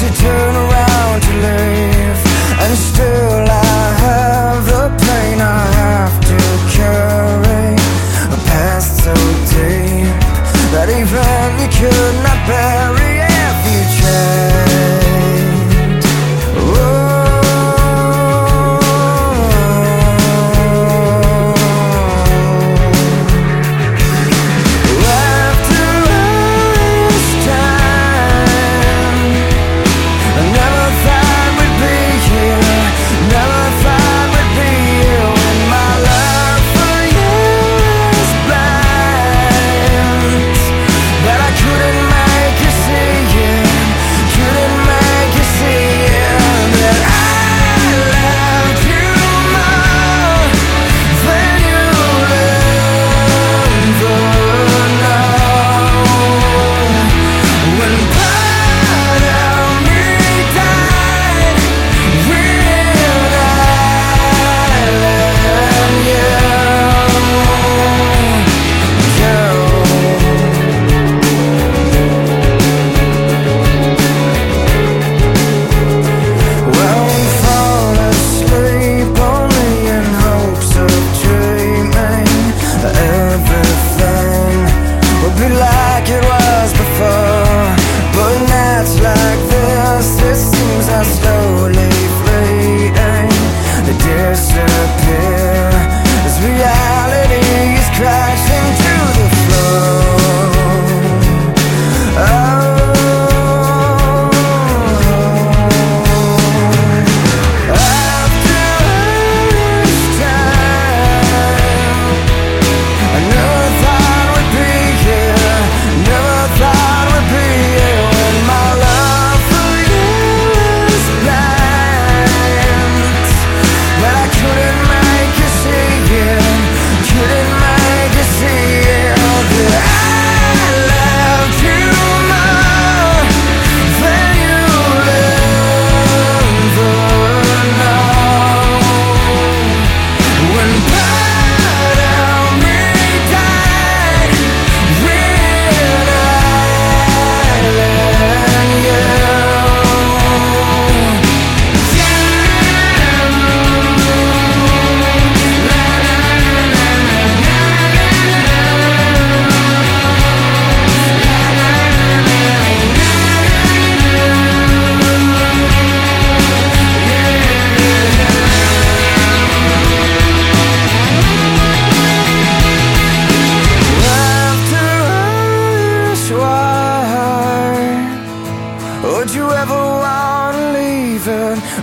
hesitate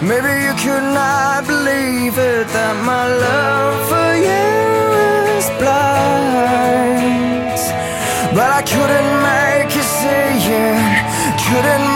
Maybe you could not believe it that my love for you is blind. But I couldn't make you see it, couldn't.